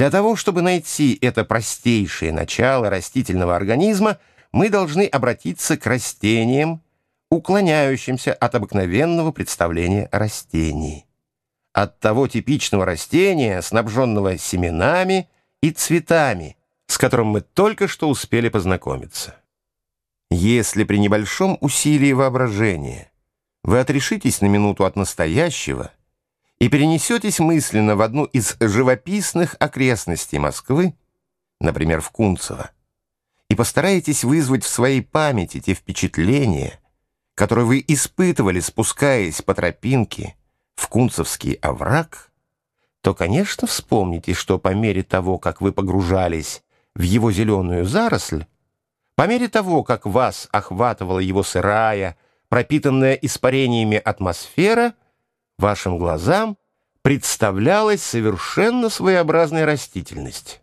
Для того, чтобы найти это простейшее начало растительного организма, мы должны обратиться к растениям, уклоняющимся от обыкновенного представления о растении. От того типичного растения, снабженного семенами и цветами, с которым мы только что успели познакомиться. Если при небольшом усилии воображения вы отрешитесь на минуту от настоящего и перенесетесь мысленно в одну из живописных окрестностей Москвы, например, в Кунцево, и постараетесь вызвать в своей памяти те впечатления, которые вы испытывали, спускаясь по тропинке в Кунцевский овраг, то, конечно, вспомните, что по мере того, как вы погружались в его зеленую заросль, по мере того, как вас охватывала его сырая, пропитанная испарениями атмосфера, вашим глазам представлялась совершенно своеобразная растительность.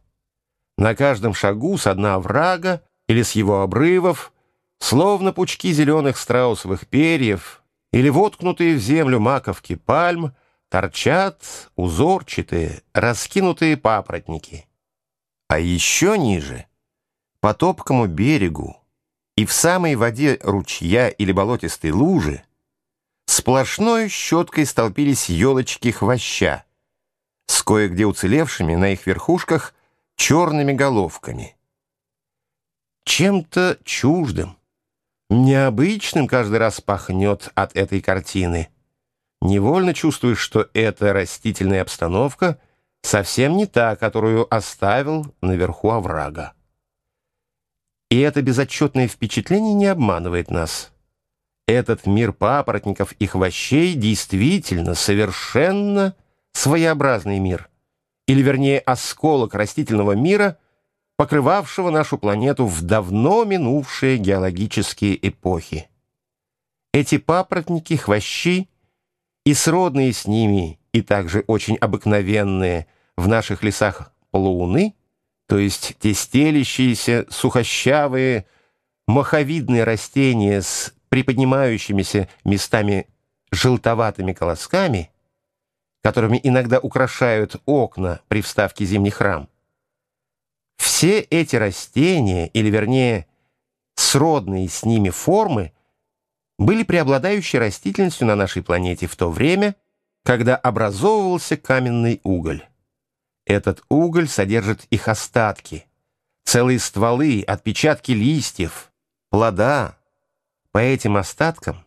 На каждом шагу с дна оврага или с его обрывов, словно пучки зеленых страусовых перьев или воткнутые в землю маковки пальм, торчат узорчатые, раскинутые папоротники. А еще ниже — по топкому берегу и в самой воде ручья или болотистой лужи сплошной щеткой столпились елочки хвоща с кое-где уцелевшими на их верхушках черными головками. Чем-то чуждым, необычным каждый раз пахнет от этой картины. Невольно чувствуешь, что эта растительная обстановка совсем не та, которую оставил наверху оврага. И это безотчетное впечатление не обманывает нас. Этот мир папоротников и хвощей действительно совершенно своеобразный мир. Или, вернее, осколок растительного мира, покрывавшего нашу планету в давно минувшие геологические эпохи. Эти папоротники, хвощи и сродные с ними, и также очень обыкновенные в наших лесах плауны — то есть те стелящиеся, сухощавые, маховидные растения с приподнимающимися местами желтоватыми колосками, которыми иногда украшают окна при вставке зимних рам. Все эти растения, или вернее, сродные с ними формы, были преобладающей растительностью на нашей планете в то время, когда образовывался каменный уголь. Этот уголь содержит их остатки, целые стволы, отпечатки листьев, плода. По этим остаткам,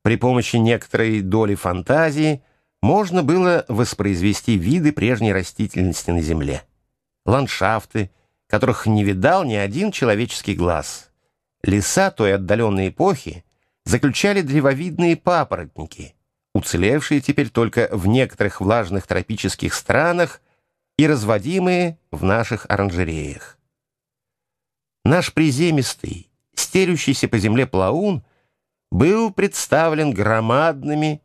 при помощи некоторой доли фантазии, можно было воспроизвести виды прежней растительности на Земле, ландшафты, которых не видал ни один человеческий глаз. Леса той отдаленной эпохи заключали древовидные папоротники, уцелевшие теперь только в некоторых влажных тропических странах и разводимые в наших оранжереях. Наш приземистый, стерющийся по земле плаун был представлен громадными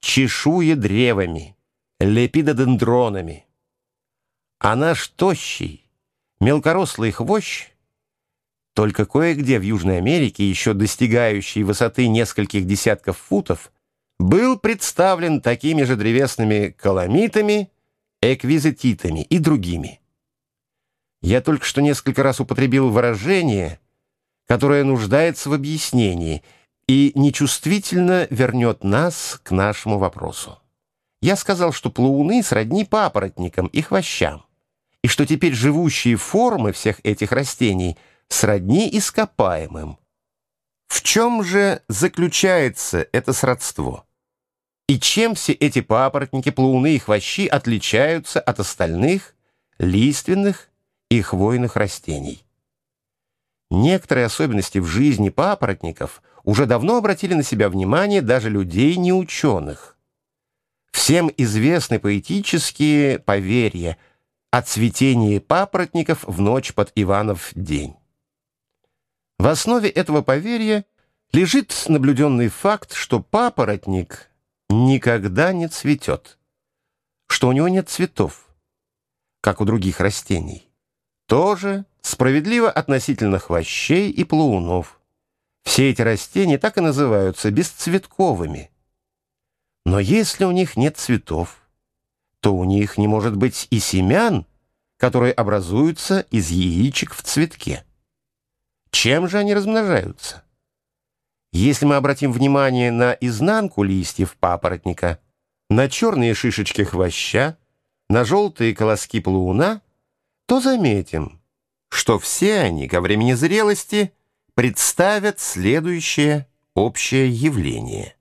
чешуедревами, лепидодендронами, а наш тощий, мелкорослый хвощ, только кое-где в Южной Америке, еще достигающий высоты нескольких десятков футов, был представлен такими же древесными каламитами, эквизититами и другими. Я только что несколько раз употребил выражение, которое нуждается в объяснении и нечувствительно вернет нас к нашему вопросу. Я сказал, что плауны сродни папоротникам и хвощам, и что теперь живущие формы всех этих растений сродни ископаемым. В чем же заключается это сродство? И чем все эти папоротники, плауны и хвощи отличаются от остальных лиственных и хвойных растений? Некоторые особенности в жизни папоротников уже давно обратили на себя внимание даже людей неученых. Всем известны поэтические поверья о цветении папоротников в ночь под Иванов день. В основе этого поверья лежит наблюденный факт, что папоротник никогда не цветет, что у него нет цветов, как у других растений. Тоже справедливо относительно хвощей и плаунов. Все эти растения так и называются бесцветковыми. Но если у них нет цветов, то у них не может быть и семян, которые образуются из яичек в цветке. Чем же они размножаются? Если мы обратим внимание на изнанку листьев папоротника, на черные шишечки хвоща, на желтые колоски плуна, то заметим, что все они ко времени зрелости представят следующее общее явление.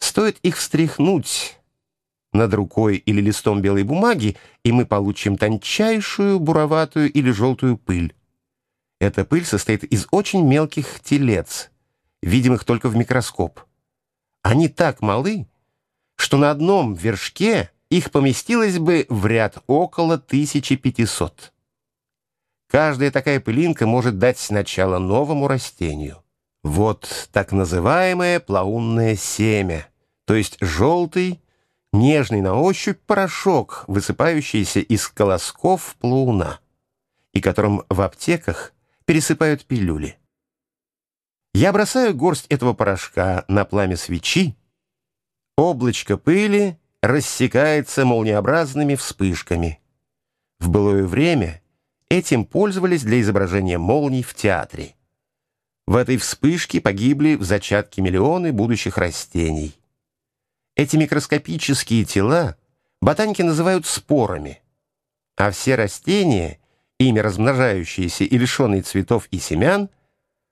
Стоит их встряхнуть над рукой или листом белой бумаги, и мы получим тончайшую буроватую или желтую пыль. Эта пыль состоит из очень мелких телец, видимых только в микроскоп. Они так малы, что на одном вершке их поместилось бы в ряд около 1500. Каждая такая пылинка может дать начало новому растению. Вот так называемое плаунное семя, то есть желтый, нежный на ощупь порошок, высыпающийся из колосков плауна, и которым в аптеках пересыпают пилюли. Я бросаю горсть этого порошка на пламя свечи, облачко пыли рассекается молниеобразными вспышками. В былое время этим пользовались для изображения молний в театре. В этой вспышке погибли в зачатке миллионы будущих растений. Эти микроскопические тела ботаники называют спорами, а все растения, ими размножающиеся и лишенные цветов и семян,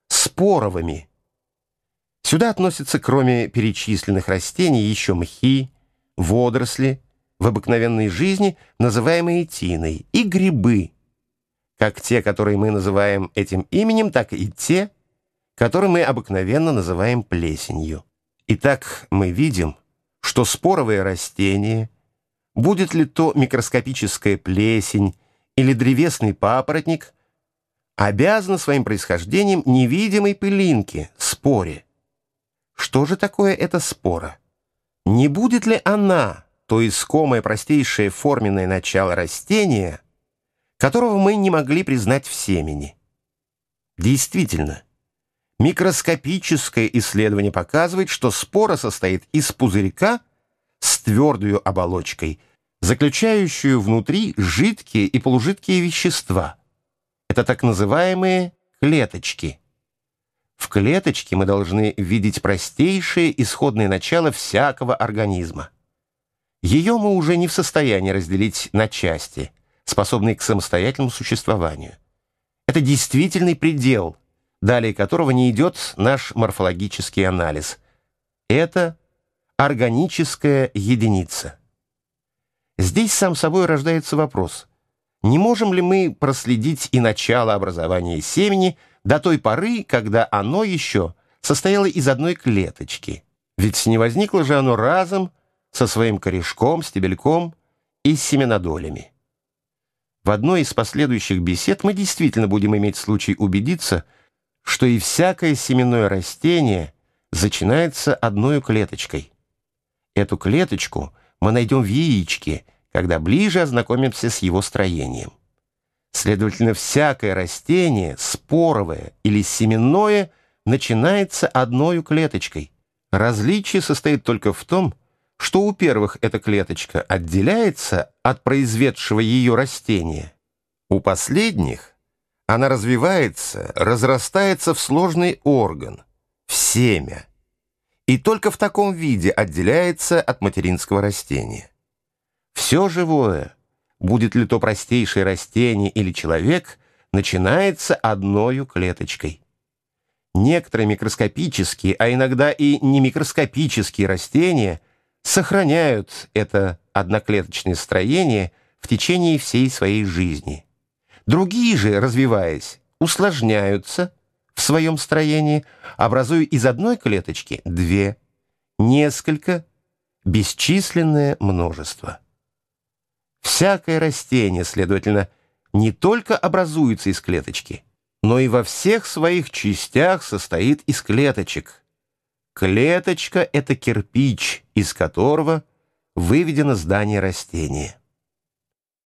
споровыми. Сюда относятся, кроме перечисленных растений, еще мхи, водоросли, в обыкновенной жизни называемые тиной, и грибы, как те, которые мы называем этим именем, так и те, которые мы обыкновенно называем плесенью. Итак, мы видим, что споровое растение, будет ли то микроскопическая плесень или древесный папоротник, обязано своим происхождением невидимой пылинке, споре. Что же такое эта спора? Не будет ли она, то искомое простейшее форменное начало растения, которого мы не могли признать в семени? Действительно, Микроскопическое исследование показывает, что спора состоит из пузырька с твердой оболочкой, заключающую внутри жидкие и полужидкие вещества. Это так называемые клеточки. В клеточке мы должны видеть простейшее исходное начало всякого организма. Ее мы уже не в состоянии разделить на части, способные к самостоятельному существованию. Это действительный предел – далее которого не идет наш морфологический анализ. Это органическая единица. Здесь сам собой рождается вопрос, не можем ли мы проследить и начало образования семени до той поры, когда оно еще состояло из одной клеточки? Ведь не возникло же оно разом со своим корешком, стебельком и семенодолями. В одной из последующих бесед мы действительно будем иметь случай убедиться, что и всякое семенное растение начинается одной клеточкой. Эту клеточку мы найдем в яичке, когда ближе ознакомимся с его строением. Следовательно, всякое растение, споровое или семенное, начинается одной клеточкой. Различие состоит только в том, что у первых эта клеточка отделяется от произведшего ее растения. У последних она развивается, разрастается в сложный орган, в семя, и только в таком виде отделяется от материнского растения. Все живое, будет ли то простейшее растение или человек, начинается одной клеточкой. Некоторые микроскопические, а иногда и не микроскопические растения сохраняют это одноклеточное строение в течение всей своей жизни – Другие же, развиваясь, усложняются в своем строении, образуя из одной клеточки две, несколько, бесчисленное множество. Всякое растение, следовательно, не только образуется из клеточки, но и во всех своих частях состоит из клеточек. Клеточка — это кирпич, из которого выведено здание растения.